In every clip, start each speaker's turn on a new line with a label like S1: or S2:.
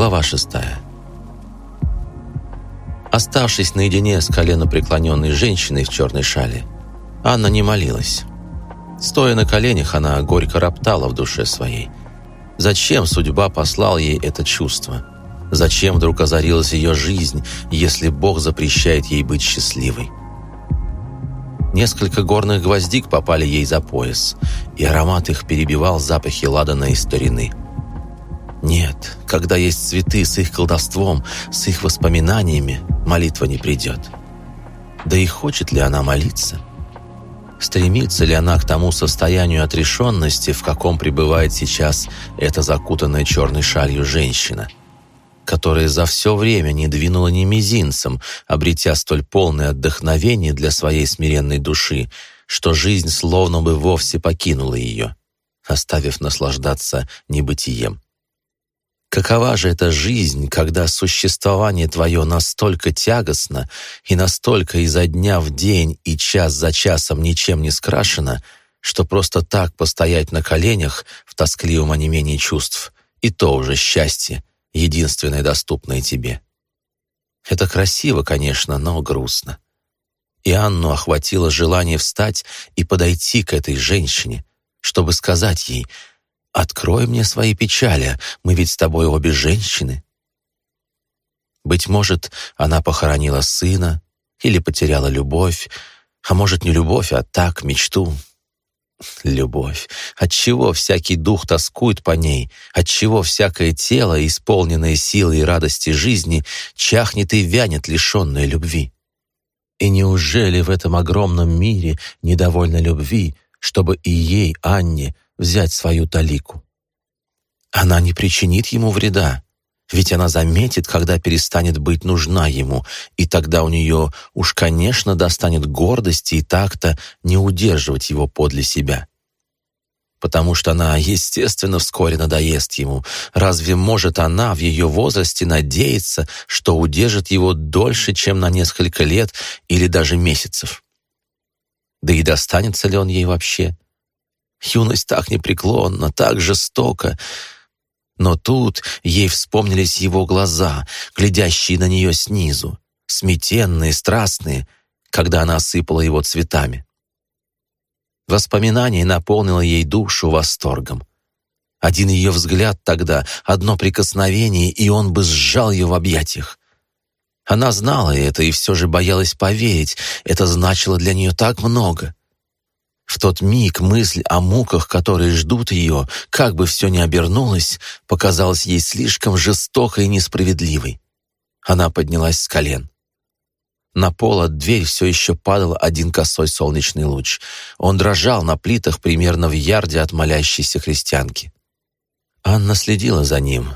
S1: Глава шестая. Оставшись наедине с коленопреклоненной женщиной в черной шале, Анна не молилась. Стоя на коленях, она горько роптала в душе своей. Зачем судьба послал ей это чувство? Зачем вдруг озарилась ее жизнь, если Бог запрещает ей быть счастливой? Несколько горных гвоздик попали ей за пояс, и аромат их перебивал запахи ладана и старины. Нет, когда есть цветы с их колдовством, с их воспоминаниями, молитва не придет. Да и хочет ли она молиться? Стремится ли она к тому состоянию отрешенности, в каком пребывает сейчас эта закутанная черной шалью женщина, которая за все время не двинула ни мизинцем, обретя столь полное отдохновение для своей смиренной души, что жизнь словно бы вовсе покинула ее, оставив наслаждаться небытием? Какова же эта жизнь, когда существование твое настолько тягостно и настолько изо дня в день и час за часом ничем не скрашено, что просто так постоять на коленях в тоскливом онемении чувств, и то уже счастье, единственное доступное тебе. Это красиво, конечно, но грустно. И Анну охватило желание встать и подойти к этой женщине, чтобы сказать ей — Открой мне свои печали, мы ведь с тобой обе женщины. Быть может, она похоронила сына или потеряла любовь, а может, не любовь, а так, мечту. Любовь. Отчего всякий дух тоскует по ней? Отчего всякое тело, исполненное силы и радости жизни, чахнет и вянет, лишенное любви? И неужели в этом огромном мире недовольно любви, чтобы и ей, Анне, взять свою талику. Она не причинит ему вреда, ведь она заметит, когда перестанет быть нужна ему, и тогда у нее уж, конечно, достанет гордости и так-то не удерживать его подле себя. Потому что она, естественно, вскоре надоест ему. Разве может она в ее возрасте надеяться, что удержит его дольше, чем на несколько лет или даже месяцев? Да и достанется ли он ей вообще? Юность так непреклонна, так жестока. Но тут ей вспомнились его глаза, глядящие на нее снизу, сметенные, страстные, когда она осыпала его цветами. Воспоминание наполнило ей душу восторгом. Один ее взгляд тогда, одно прикосновение, и он бы сжал ее в объятиях. Она знала это и все же боялась поверить, это значило для нее так много. В тот миг мысль о муках, которые ждут ее, как бы все ни обернулось, показалась ей слишком жестокой и несправедливой. Она поднялась с колен. На пол от дверь все еще падал один косой солнечный луч. Он дрожал на плитах примерно в ярде от молящейся христианки. Анна следила за ним.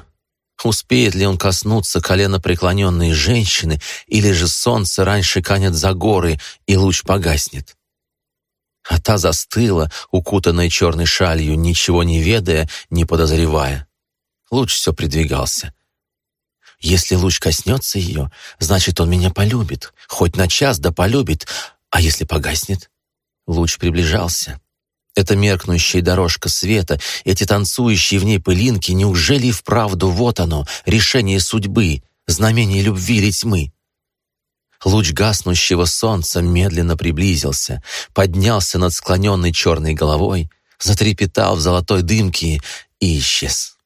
S1: Успеет ли он коснуться колено преклоненной женщины, или же солнце раньше канет за горы, и луч погаснет? А та застыла, укутанная черной шалью, ничего не ведая, не подозревая. Луч все придвигался. Если луч коснется ее, значит, он меня полюбит, хоть на час да полюбит, а если погаснет? Луч приближался. Эта меркнущая дорожка света, эти танцующие в ней пылинки, неужели и вправду вот оно, решение судьбы, знамение любви или тьмы? Луч гаснущего солнца медленно приблизился, поднялся над склоненной черной головой, затрепетал в золотой дымке и исчез.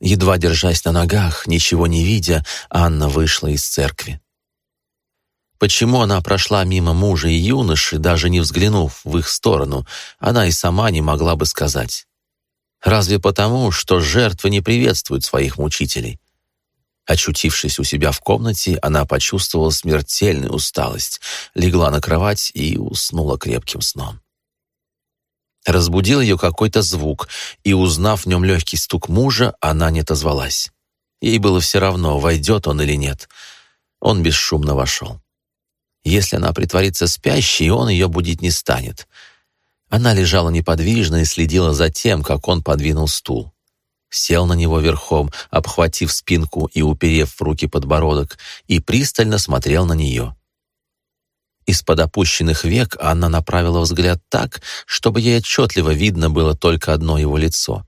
S1: Едва держась на ногах, ничего не видя, Анна вышла из церкви. Почему она прошла мимо мужа и юноши, даже не взглянув в их сторону, она и сама не могла бы сказать. Разве потому, что жертвы не приветствуют своих мучителей? Очутившись у себя в комнате, она почувствовала смертельную усталость, легла на кровать и уснула крепким сном. Разбудил ее какой-то звук, и, узнав в нем легкий стук мужа, она не отозвалась. Ей было все равно, войдет он или нет. Он бесшумно вошел. Если она притворится спящей, он ее будить не станет. Она лежала неподвижно и следила за тем, как он подвинул стул сел на него верхом, обхватив спинку и уперев в руки подбородок, и пристально смотрел на нее. Из-под опущенных век Анна направила взгляд так, чтобы ей отчетливо видно было только одно его лицо.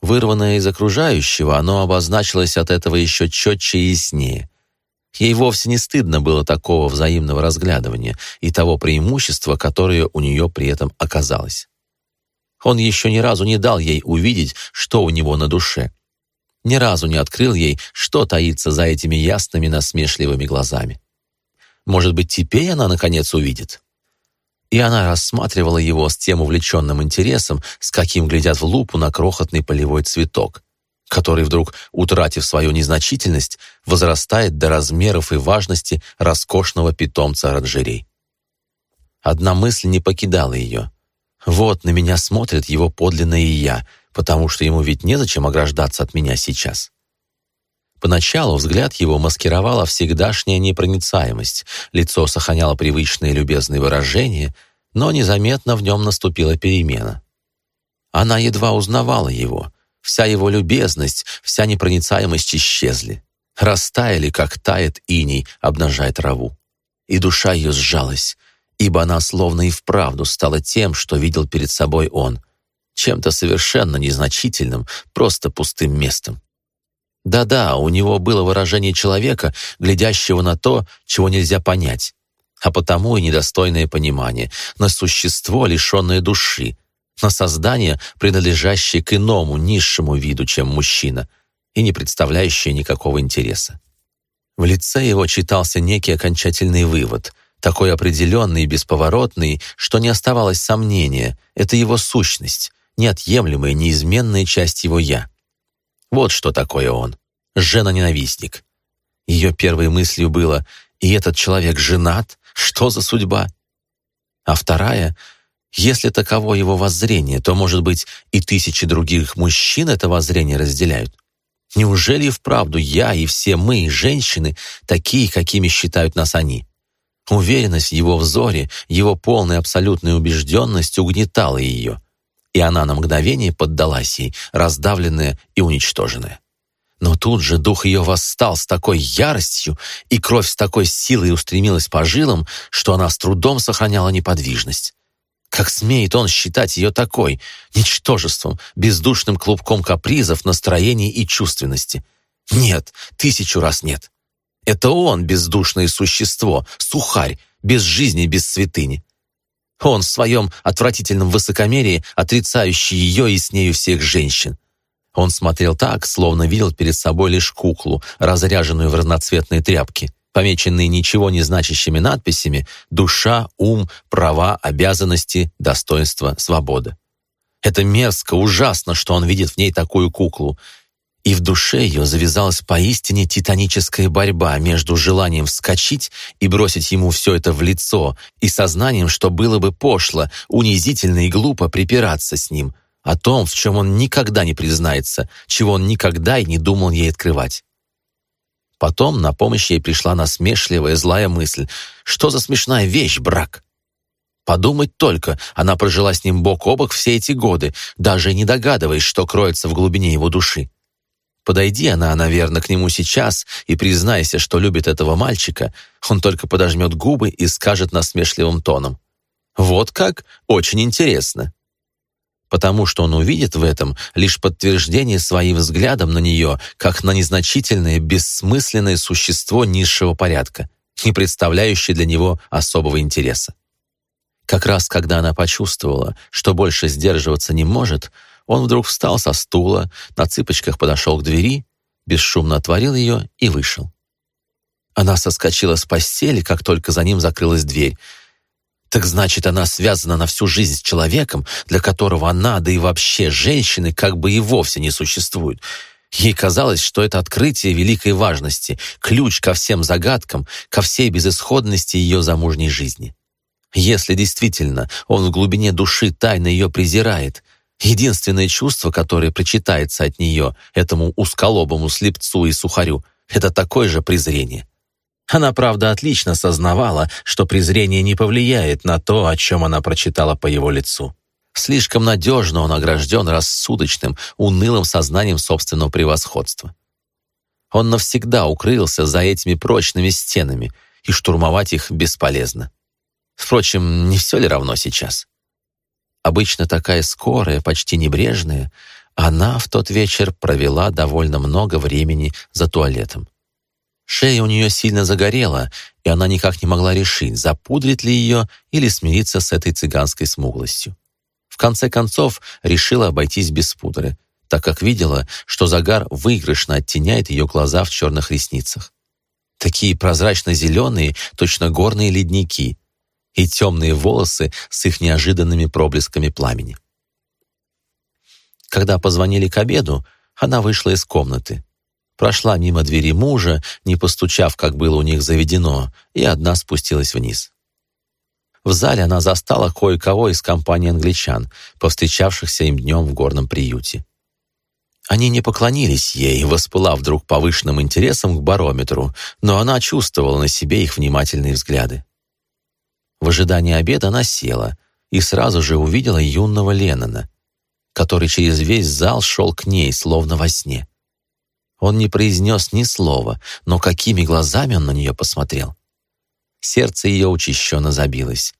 S1: Вырванное из окружающего, оно обозначилось от этого еще четче и яснее. Ей вовсе не стыдно было такого взаимного разглядывания и того преимущества, которое у нее при этом оказалось. Он еще ни разу не дал ей увидеть, что у него на душе. Ни разу не открыл ей, что таится за этими ясными насмешливыми глазами. Может быть, теперь она наконец увидит? И она рассматривала его с тем увлеченным интересом, с каким глядят в лупу на крохотный полевой цветок, который вдруг, утратив свою незначительность, возрастает до размеров и важности роскошного питомца оранжерей. Одна мысль не покидала ее. Вот на меня смотрит его подлинное я, потому что ему ведь незачем ограждаться от меня сейчас. Поначалу взгляд его маскировала всегдашняя непроницаемость, лицо сохраняло привычные любезные выражения, но незаметно в нем наступила перемена. Она едва узнавала его, вся его любезность, вся непроницаемость исчезли, растаяли, как тает иней, обнажая траву. И душа ее сжалась, ибо она словно и вправду стала тем, что видел перед собой он, чем-то совершенно незначительным, просто пустым местом. Да-да, у него было выражение человека, глядящего на то, чего нельзя понять, а потому и недостойное понимание, на существо, лишенное души, на создание, принадлежащее к иному, низшему виду, чем мужчина, и не представляющее никакого интереса. В лице его читался некий окончательный вывод, такой определенный и бесповоротный, что не оставалось сомнения, это его сущность, неотъемлемая, неизменная часть его «я». Вот что такое он. Жена-ненавистник. Ее первой мыслью было «И этот человек женат? Что за судьба?» А вторая «Если таково его воззрение, то, может быть, и тысячи других мужчин это воззрение разделяют? Неужели и вправду я и все мы, женщины, такие, какими считают нас они?» Уверенность в его взоре, его полная абсолютная убежденность угнетала ее, и она на мгновение поддалась ей, раздавленная и уничтоженная. Но тут же дух ее восстал с такой яростью, и кровь с такой силой устремилась по жилам, что она с трудом сохраняла неподвижность. Как смеет он считать ее такой, ничтожеством, бездушным клубком капризов, настроений и чувственности? Нет, тысячу раз нет. Это он, бездушное существо, сухарь, без жизни, без святыни. Он в своем отвратительном высокомерии, отрицающий ее и с нею всех женщин. Он смотрел так, словно видел перед собой лишь куклу, разряженную в разноцветные тряпки, помеченные ничего не значащими надписями «душа», «ум», «права», «обязанности», «достоинство», «свобода». Это мерзко, ужасно, что он видит в ней такую куклу, и в душе ее завязалась поистине титаническая борьба между желанием вскочить и бросить ему все это в лицо и сознанием, что было бы пошло, унизительно и глупо припираться с ним, о том, в чем он никогда не признается, чего он никогда и не думал ей открывать. Потом на помощь ей пришла насмешливая злая мысль. Что за смешная вещь брак? Подумать только, она прожила с ним бок о бок все эти годы, даже не догадываясь, что кроется в глубине его души. Подойди она, наверное, к нему сейчас и признайся, что любит этого мальчика, он только подожмет губы и скажет насмешливым тоном. «Вот как? Очень интересно!» Потому что он увидит в этом лишь подтверждение своим взглядом на нее, как на незначительное, бессмысленное существо низшего порядка, не представляющее для него особого интереса. Как раз когда она почувствовала, что больше сдерживаться не может, он вдруг встал со стула, на цыпочках подошел к двери, бесшумно отворил ее и вышел. Она соскочила с постели, как только за ним закрылась дверь. Так значит, она связана на всю жизнь с человеком, для которого она, да и вообще женщины, как бы и вовсе не существуют. Ей казалось, что это открытие великой важности, ключ ко всем загадкам, ко всей безысходности ее замужней жизни. Если действительно он в глубине души тайно ее презирает, Единственное чувство, которое причитается от нее, этому узколобому слепцу и сухарю, это такое же презрение. Она, правда, отлично сознавала, что презрение не повлияет на то, о чем она прочитала по его лицу. Слишком надежно он огражден рассудочным, унылым сознанием собственного превосходства. Он навсегда укрылся за этими прочными стенами, и штурмовать их бесполезно. Впрочем, не все ли равно сейчас? Обычно такая скорая, почти небрежная, Она в тот вечер провела довольно много времени за туалетом. Шея у нее сильно загорела, и она никак не могла решить, запудрить ли ее или смириться с этой цыганской смуглостью. В конце концов, решила обойтись без пудры, так как видела, что загар выигрышно оттеняет ее глаза в черных ресницах. Такие прозрачно-зеленые, точно горные ледники, и темные волосы с их неожиданными проблесками пламени. Когда позвонили к обеду, она вышла из комнаты, прошла мимо двери мужа, не постучав, как было у них заведено, и одна спустилась вниз. В зале она застала кое-кого из компании англичан, повстречавшихся им днем в горном приюте. Они не поклонились ей, воспылав вдруг повышенным интересом к барометру, но она чувствовала на себе их внимательные взгляды. В ожидании обеда она села и сразу же увидела юного Леннона, который через весь зал шел к ней, словно во сне. Он не произнес ни слова, но какими глазами он на нее посмотрел. Сердце ее учащенно забилось.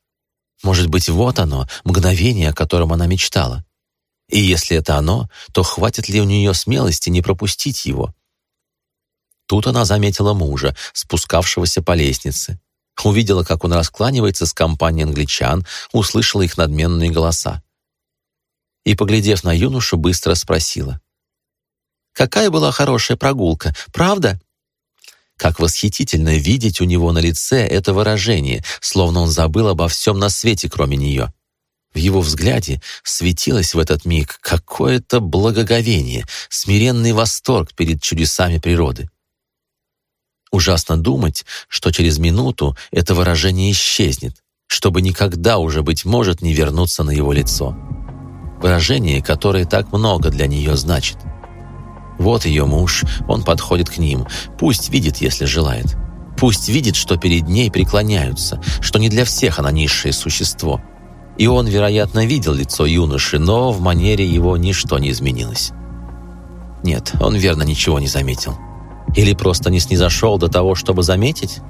S1: Может быть, вот оно, мгновение, о котором она мечтала. И если это оно, то хватит ли у нее смелости не пропустить его? Тут она заметила мужа, спускавшегося по лестнице. Увидела, как он раскланивается с компанией англичан, услышала их надменные голоса. И, поглядев на юношу, быстро спросила. Какая была хорошая прогулка, правда?» Как восхитительно видеть у него на лице это выражение, словно он забыл обо всем на свете, кроме нее. В его взгляде светилось в этот миг какое-то благоговение, смиренный восторг перед чудесами природы. Ужасно думать, что через минуту это выражение исчезнет, чтобы никогда уже, быть может, не вернуться на его лицо. Выражение, которое так много для нее значит — вот ее муж, он подходит к ним. Пусть видит, если желает. Пусть видит, что перед ней преклоняются, что не для всех она низшее существо. И он, вероятно, видел лицо юноши, но в манере его ничто не изменилось. Нет, он верно ничего не заметил. Или просто не снизошел до того, чтобы заметить?